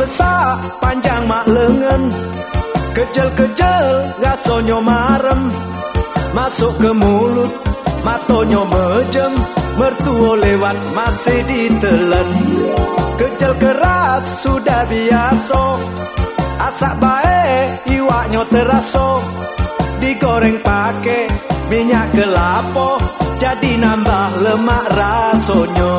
besar panjang mak lengan. Kecil-kecil rasonyo marem. Masuk ke mulut matonyo mejem Mertua lewat masih ditelan. Kecil keras sudah biasa. Asak baik iwaknya teraso. Digoreng pakai minyak kelapa Jadi nambah lemak rasonyo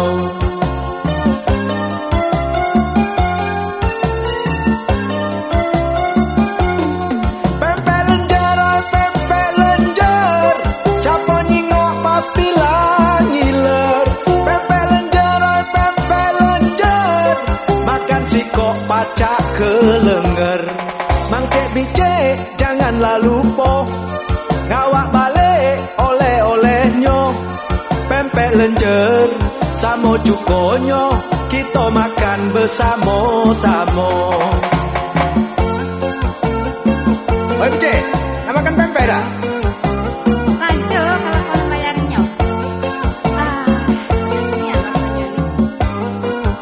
pacak ke lenger Mang cek bicek janganlah lupa Ngawak balik oleh-olehnya. Pempek lenjer sama cukonyo Kita makan bersama-sama Oi bicek, nak makan pempek dah? Ah,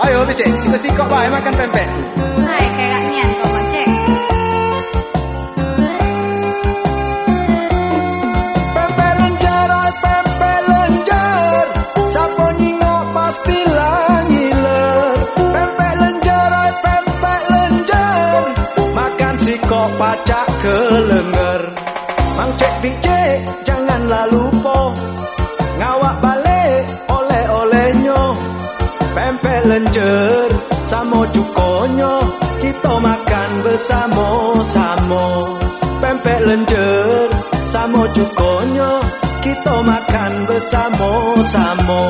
Ayo bicek, sikok-sikok baik makan pempek nyingok pasti langiler Pempek lenjer, pempek lenjer Makan sikok pacak ke lenger Mang cek bicek, janganlah lupa Ngawak balik oleh-olehnya. Pempek lenjer sama cukonyo. Kita makan bersama-sama Pempek lenjer sama cukonyo. Kita makan bersama-sama